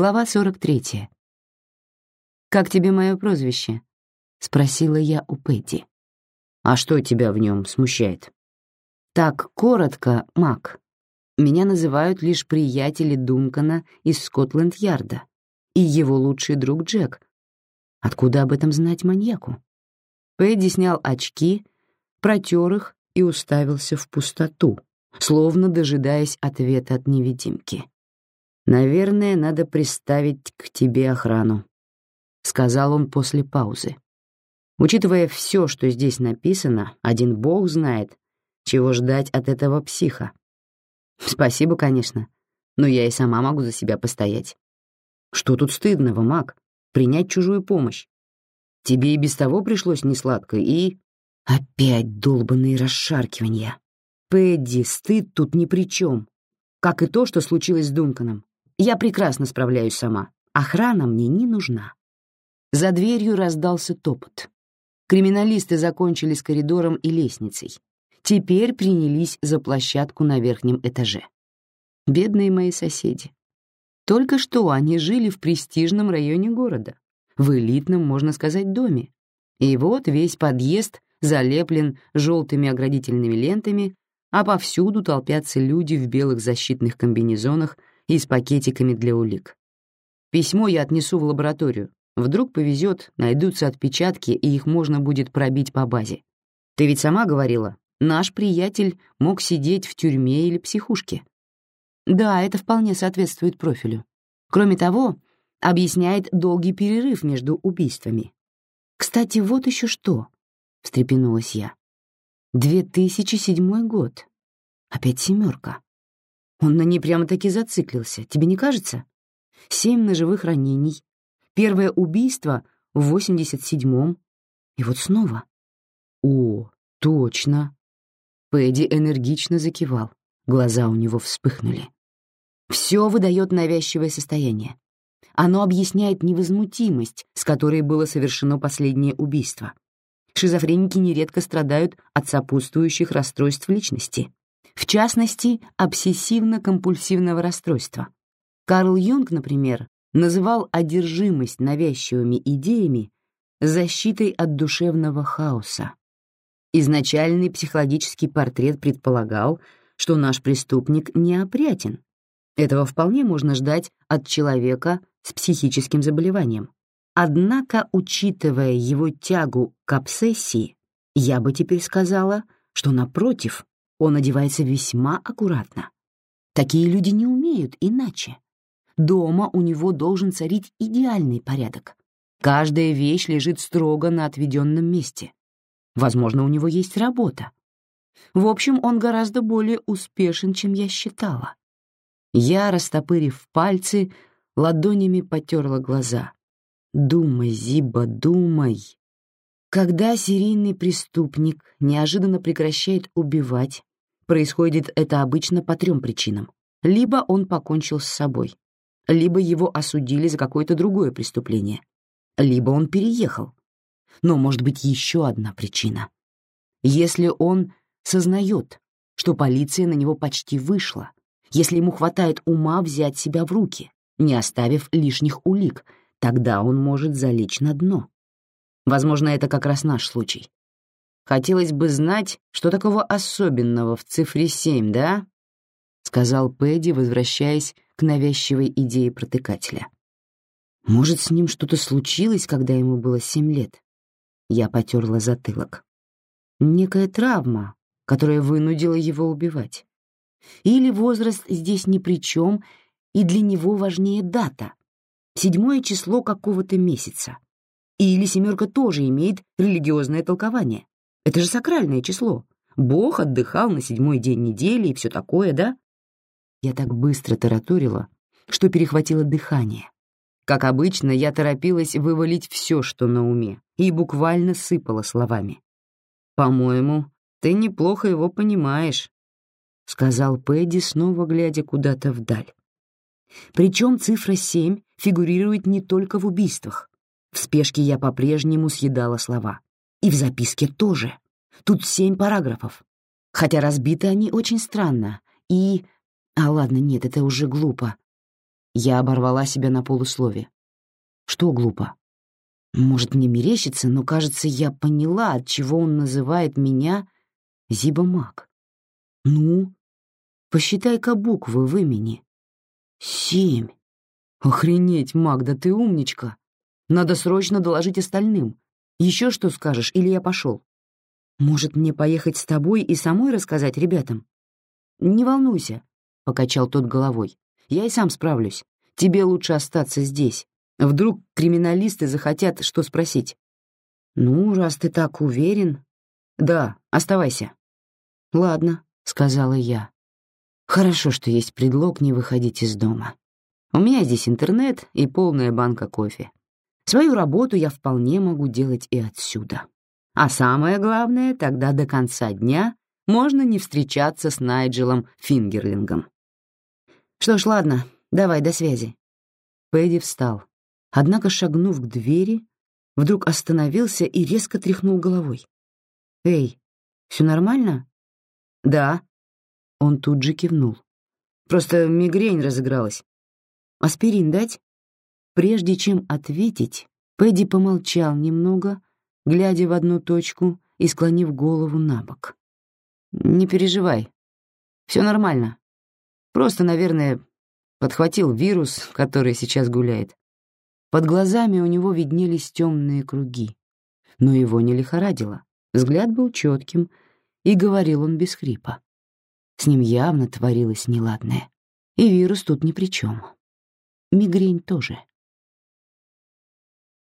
Глава 43. «Как тебе мое прозвище?» — спросила я у Пэдди. «А что тебя в нем смущает?» «Так, коротко, Мак. Меня называют лишь приятели Дункана из Скотланд-Ярда и его лучший друг Джек. Откуда об этом знать маньяку?» Пэдди снял очки, протер их и уставился в пустоту, словно дожидаясь ответа от невидимки. «Наверное, надо приставить к тебе охрану», — сказал он после паузы. «Учитывая все, что здесь написано, один бог знает, чего ждать от этого психа. Спасибо, конечно, но я и сама могу за себя постоять. Что тут стыдного, маг? Принять чужую помощь. Тебе и без того пришлось несладко, и... Опять долбанные расшаркивания. Пэдди, стыд тут ни при чем. Как и то, что случилось с Дунканом. Я прекрасно справляюсь сама. Охрана мне не нужна. За дверью раздался топот. Криминалисты закончили с коридором и лестницей. Теперь принялись за площадку на верхнем этаже. Бедные мои соседи. Только что они жили в престижном районе города, в элитном, можно сказать, доме. И вот весь подъезд залеплен желтыми оградительными лентами, а повсюду толпятся люди в белых защитных комбинезонах и с пакетиками для улик. Письмо я отнесу в лабораторию. Вдруг повезет, найдутся отпечатки, и их можно будет пробить по базе. Ты ведь сама говорила, наш приятель мог сидеть в тюрьме или психушке. Да, это вполне соответствует профилю. Кроме того, объясняет долгий перерыв между убийствами. Кстати, вот еще что, — встрепенулась я. 2007 год. Опять семерка. Он на ней прямо-таки зациклился, тебе не кажется? Семь ножевых ранений, первое убийство в 87-м, и вот снова. О, точно. Пэдди энергично закивал, глаза у него вспыхнули. Все выдает навязчивое состояние. Оно объясняет невозмутимость, с которой было совершено последнее убийство. Шизофреники нередко страдают от сопутствующих расстройств личности в частности, обсессивно-компульсивного расстройства. Карл Юнг, например, называл одержимость навязчивыми идеями защитой от душевного хаоса. Изначальный психологический портрет предполагал, что наш преступник неопрятен. Этого вполне можно ждать от человека с психическим заболеванием. Однако, учитывая его тягу к обсессии, я бы теперь сказала, что, напротив, он одевается весьма аккуратно. Такие люди не умеют иначе. Дома у него должен царить идеальный порядок. Каждая вещь лежит строго на отведенном месте. Возможно, у него есть работа. В общем, он гораздо более успешен, чем я считала. Я, растопырив пальцы, ладонями потерла глаза. «Думай, Зиба, думай!» Когда серийный преступник неожиданно прекращает убивать, Происходит это обычно по трем причинам. Либо он покончил с собой, либо его осудили за какое-то другое преступление, либо он переехал. Но может быть еще одна причина. Если он сознает, что полиция на него почти вышла, если ему хватает ума взять себя в руки, не оставив лишних улик, тогда он может залечь на дно. Возможно, это как раз наш случай. Хотелось бы знать, что такого особенного в цифре семь, да? сказал Пэдди, возвращаясь к навязчивой идее протыкателя. Может, с ним что-то случилось, когда ему было семь лет? Я потерла затылок. Некая травма, которая вынудила его убивать. Или возраст здесь ни при чем, и для него важнее дата, седьмое число какого-то месяца. Или семерка тоже имеет религиозное толкование. Это же сакральное число. Бог отдыхал на седьмой день недели и все такое, да? Я так быстро тараторила, что перехватило дыхание. Как обычно, я торопилась вывалить все, что на уме, и буквально сыпала словами. «По-моему, ты неплохо его понимаешь», — сказал Пэдди, снова глядя куда-то вдаль. Причем цифра семь фигурирует не только в убийствах. В спешке я по-прежнему съедала слова. И в записке тоже. Тут семь параграфов. Хотя разбиты они очень странно. И... А ладно, нет, это уже глупо. Я оборвала себя на полуслове. Что глупо? Может, мне мерещится, но, кажется, я поняла, от чего он называет меня Зиба Мак. Ну, посчитай-ка буквы в имени. Семь. Охренеть, Магда, ты умничка. Надо срочно доложить остальным. Еще что скажешь, или я пошел? Может, мне поехать с тобой и самой рассказать ребятам? Не волнуйся, — покачал тот головой. Я и сам справлюсь. Тебе лучше остаться здесь. Вдруг криминалисты захотят что спросить. Ну, раз ты так уверен... Да, оставайся. Ладно, — сказала я. Хорошо, что есть предлог не выходить из дома. У меня здесь интернет и полная банка кофе. Свою работу я вполне могу делать и отсюда. А самое главное, тогда до конца дня можно не встречаться с Найджелом Фингерлингом. Что ж, ладно, давай, до связи. Пэдди встал, однако, шагнув к двери, вдруг остановился и резко тряхнул головой. «Эй, все нормально?» «Да». Он тут же кивнул. «Просто мигрень разыгралась. Аспирин дать?» Прежде чем ответить, Пэдди помолчал немного, глядя в одну точку и склонив голову на бок. «Не переживай. Все нормально. Просто, наверное, подхватил вирус, который сейчас гуляет. Под глазами у него виднелись темные круги, но его не лихорадило. Взгляд был четким, и говорил он без хрипа. С ним явно творилось неладное, и вирус тут ни при чем. Мигрень тоже.